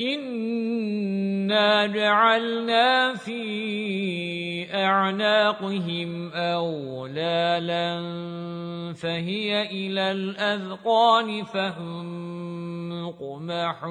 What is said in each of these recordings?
إِنَّا جَعَلْنَا فِي أَعْنَاقِهِمْ أَوْلَالًا فَهِيَ إِلَى الْأَذْقَانِ فَهُمْ مُقْمَحُونَ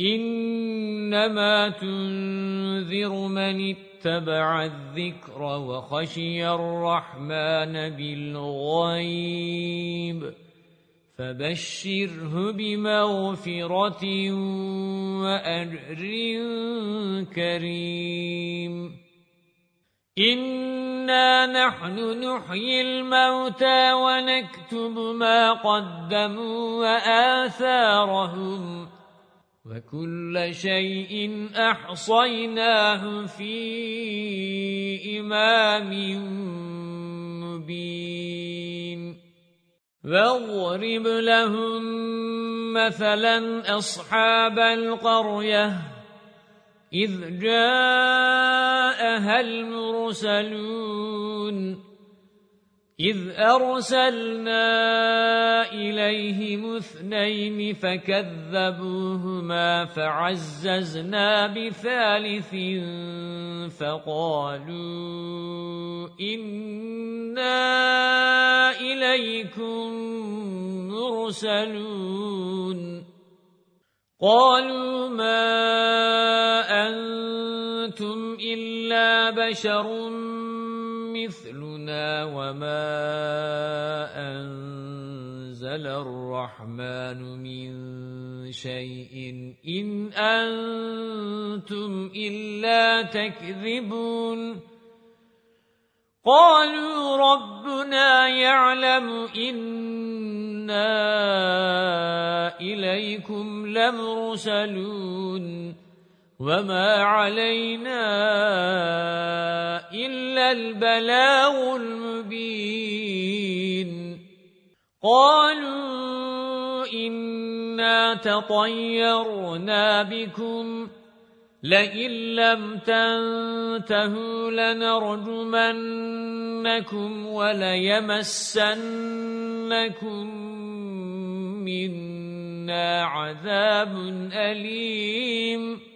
إِنَّمَا تُنذِرُ مَنِ اتَّبَعَ الذِّكْرَ وَخَشِيَ الرَّحْمَنَ بِالْغَيْبِ فَبَشِّرْهُ بِمَغْفِرَةٍ وَأَجْرٍ كَرِيمٍ. إِنَّا نَحْنُ نُحْيِي الْمَوْتَى وَنَكْتُبُ مَا قَدَّمُوا وَآثَارَهُمْ وَكُلَّ شَيْءٍ أَحْصَيْنَاهُ فِي إِمَامٍ مُبِينٍ. وَاضْرِبْ لَهُم مَّثَلًا أَصْحَابَ الْقَرْيَةِ إِذْ جَاءَهَا الْمُرْسَلُونَ. إِذْ أَرْسَلْنَا إِلَيْهِمُ اثْنَيْنِ فَكَذَّبُوهُمَا فَعَزَّزْنَا بِثَالِثٍ فَقَالُوا إِنَّا إِلَيْكُمْ مُرْسَلُونَ. قَالُوا مَا أَنْتُمْ إِلَّا بَشَرٌ مِثْلُنَا وَمَا أَنزَلَ الرَّحْمَنُ مِنْ شَيْءٍ إِنْ أَنْتُمْ إِلَّا تَكْذِبُونَ قَالُوا رَبُّنَا يَعْلَمُ إِنَّا إِلَيْكُمْ لَمُرْسَلُونَ وَمَا عَلَيْنَا إِلَّا الْبَلَاغُ الْمُبِينُ قَالُوا إِنَّا تَطَيَّرْنَا بِكُمْ لَئِن لَّمْ تَنْتَهُوا لَنَرْجُمَنَّكُمْ وَلَيَمَسَّنَّكُمْ مِنَّا عَذَابٌ أَلِيمٌ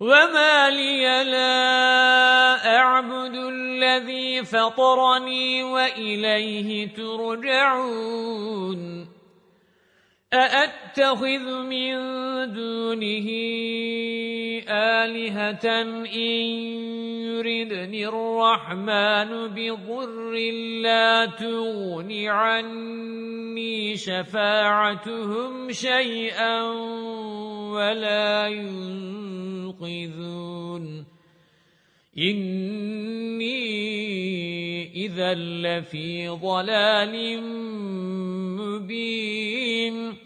وَمَا لِيَ لَا أَعْبُدُ الَّذِي فَطَرَنِي وَإِلَيْهِ تُرْجَعُونَ أأتخذ من دونه آلهة إن يردني الرحمن بضر لا تغن عني شفاعتهم شيئا ولا ينقذون. إني إذا لفي ضلال مبين.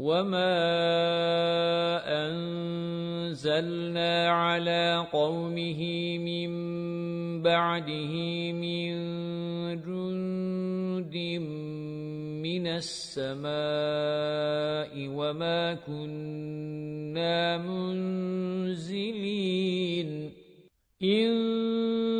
وَمَا أَنزَلْنَا عَلَى قَوْمِهِ مِنْ بَعْدِهِ مِنْ جُنْدٍ مِنَ السَّمَاءِ وَمَا كُنَّا مُنْزِلِينَ إِن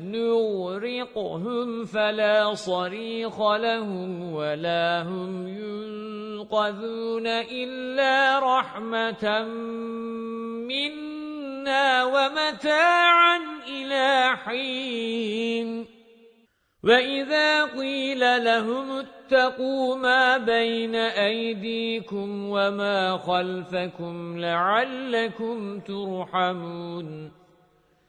نغرقهم فلا صريخ لهم ولا هم ينقذون إلا رحمة منا ومتاعا إلى حين وَإِذَا قِيلَ لَهُمُ اتَّقُوا مَا بَيْنَ أَيْدِيكُمْ وَمَا خَلْفَكُمْ لَعَلَّكُمْ تُرْحَمُونَ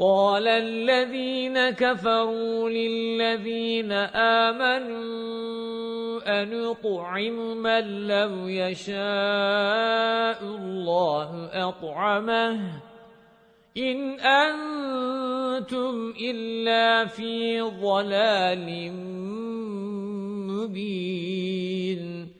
قال الذين كفروا للذين آمنوا أنطعم من لو يشاء الله أطعمه إن أنتم إلا في ضلال مبين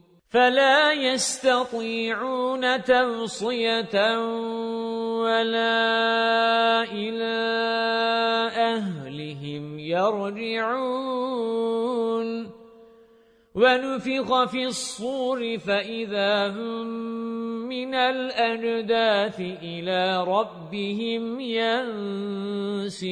فَلَا يَسْتَطِيعُونَ تَوْصِيَةً وَلَا إِلَى أَهْلِهِمْ يَرْجِعُونَ. وَنُفِخَ فِي الصُّورِ فَإِذَا هُمْ مِنَ الْأَجْدَاثِ إِلَى رَبِّهِمْ يَنْسِلُونَ.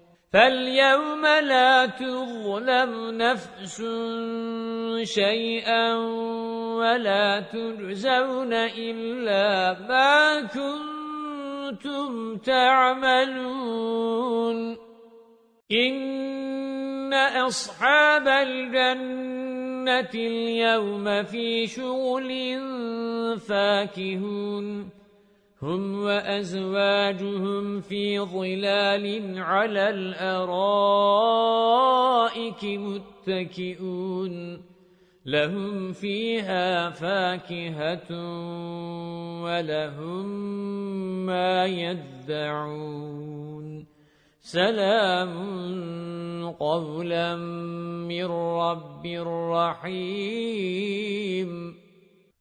فَالْيَوْمَ لَا تُظْلَمُ نَفْسٌ شَيْئًا وَلَا تُجْزَوْنَ إِلَّا مَا كُنتُمْ تَعْمَلُونَ إِنَّ أَصْحَابَ الْجَنَّةِ الْيَوْمَ فِي شُغُلٍ فَاكِهُونَ هُمْ وَأَزْوَاجُهُمْ فِي ظِلَالٍ عَلَى الْأَرَائِكِ مُتَّكِئُونَ لَهُمْ فِيهَا فَاكِهَةٌ وَلَهُمْ مَا يَدَّعُونَ سَلَامٌ قَوْلًا مِّن رَّبٍّ رَّحِيمٍ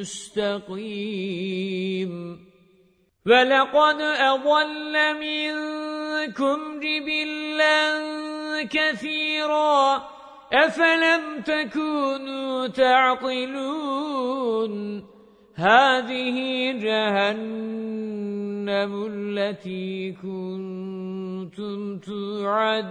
مستقيم. ولقد أضل منكم جبلا كثيرا. أفلم تكونوا تعقلون؟ هذه جهنم التي كنتم توعدون.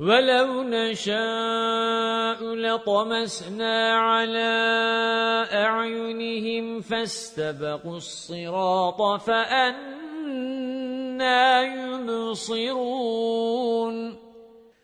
وَلَوْ نَشَاءُ لَطَمَسْنَا عَلَى أَعْيُنِهِمْ فَاسْتَبَقُوا الصِّرَاطَ فَأَنَّى يُبْصِرُونَ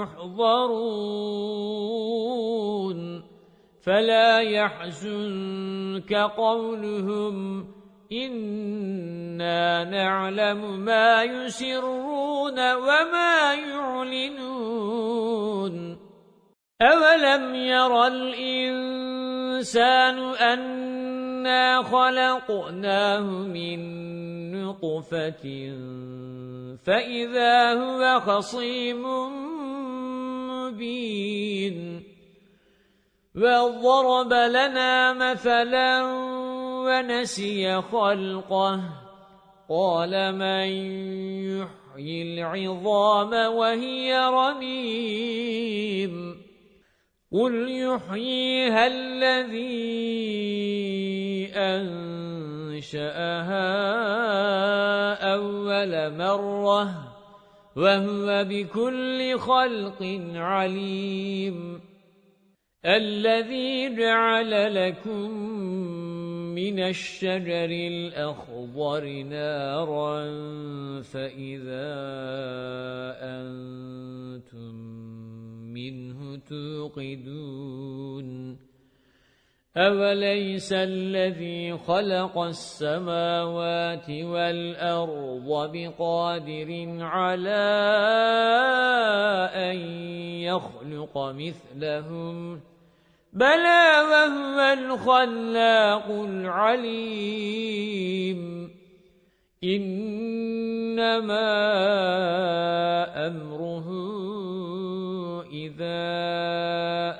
مُحْضَرُونَ فَلَا يَحْزُنكَ قَوْلُهُمْ إِنَّا نَعْلَمُ مَا يُسِرُّونَ وَمَا يُعْلِنُونَ أَوَلَمْ يَرَ الْإِنسَانُ أَنَّا خَلَقْنَاهُ مِنْ نُطْفَةٍ فَإِذَا هُوَ خَصِيمٌ مُبِينٌ وَضَرَبَ لَنَا مَثَلًا وَنَسِيَ خَلْقَهُ. قَالَ مَنْ يُحْيِي الْعِظَامَ وَهِيَ رَمِيمٌ. قُلْ يُحْيِيهَا الَّذِي أَنشَأَهَا أَوَّلَ مَرَّةٍ. وَهُوَ بِكُلِّ خَلْقٍ عَلِيمٌ. الَّذِي جَعَلَ لَكُم مِّنَ الشَّجَرِ الْأَخْضَرِ نَارًا فَإِذَا أَنتُم مِّنْهُ تُوقِدُونَ. أَوَلَيْسَ الَّذِي خَلَقَ السَّمَاوَاتِ وَالْأَرْضَ بِقَادِرٍ عَلَى أَن يَخْلُقَ مِثْلَهُم بَلَى وَهُوَ الْخَلَّاقُ الْعَلِيمُ إِنَّمَا أَمْرُهُ إِذَا